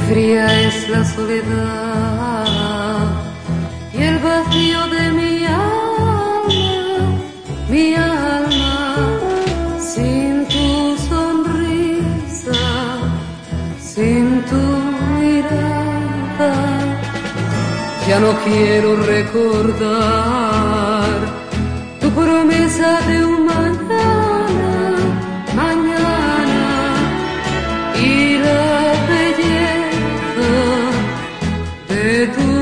fría es la soledad y el vacío de mi alma, mi alma, sin tu sonrisa, sin tu mirada. Ya no quiero recordar de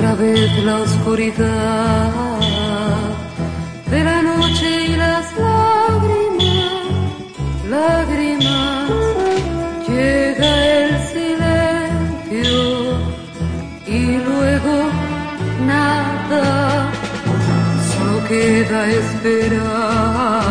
Otra vez la oscuridad de la noche y las lágrimas, lágrimas, llega el silencio y luego nada, solo queda esperar